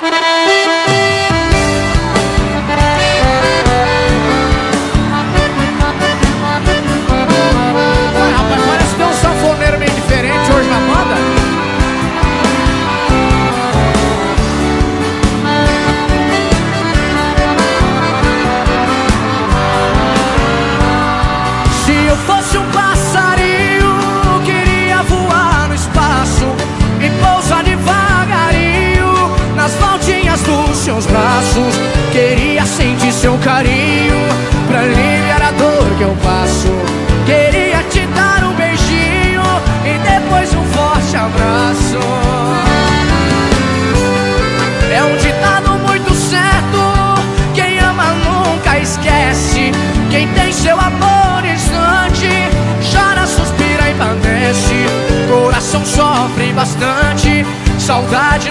Música seus braços. Queria sentir seu carinho Pra aliviar a dor que eu passo. Queria te dar um beijinho E depois um forte abraço. É um ditado muito certo Quem ama nunca esquece. Quem tem seu amor instante Chora, suspira e padece. Coração sofre bastante Saudade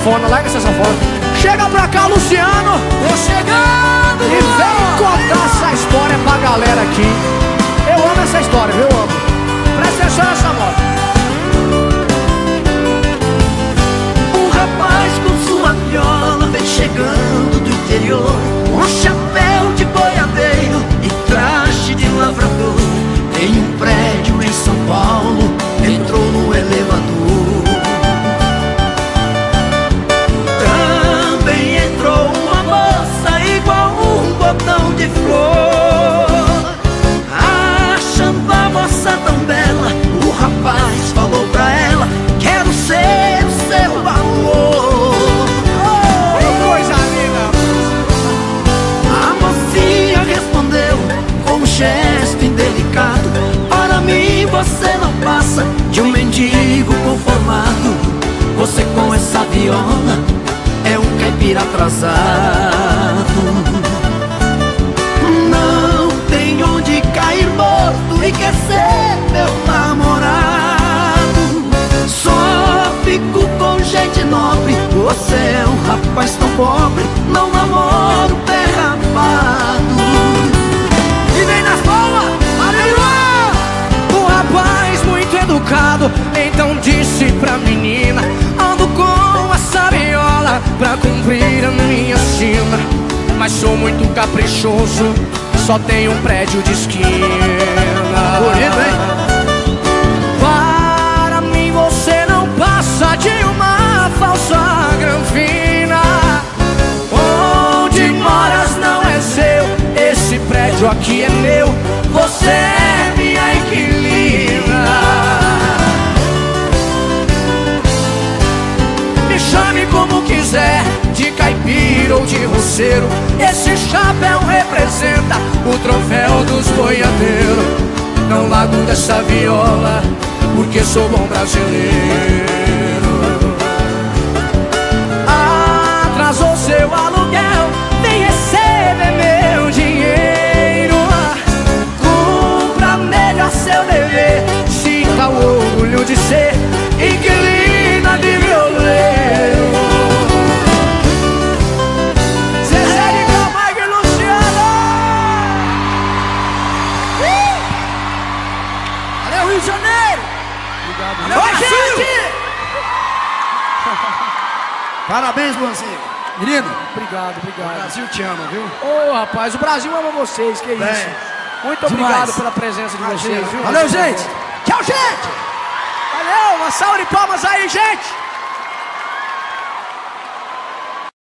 sanfona, larga essa sanfona. Chega pra cá, Luciano. Tô chegando, E vem contar essa história pra galera aqui. Eu amo essa história, viu? De flor. Achando a moça tão bela O rapaz falou pra ela Quero ser o seu amor. Oh, coisa linda! A mocinha respondeu com um gesto indelicado Para mim você não passa de um mendigo conformado. Você com essa viola é um caipira atrasado Você é um rapaz tão pobre Não namoro pé rapado E vem nas palmas, aleluia! Um rapaz muito educado, então disse pra menina: Ando com essa viola pra cumprir a minha sina. Mas sou muito caprichoso, só tenho um prédio de esquina. Bonito, hein? Aqui é meu. Você é minha inquilina. Me chame como quiser, de caipira ou de roceiro. Esse chapéu representa o troféu dos boiadeiros. Não largo dessa viola, porque sou bom brasileiro. Parabéns, Luanzinho. Menino, Obrigado, o obrigado. Brasil te ama, viu? Ô, rapaz, o Brasil ama vocês, que isso. Bem, Muito demais. obrigado pela presença de vocês, viu? Valeu, gente! Tchau, gente! Valeu, uma salva de palmas aí, gente!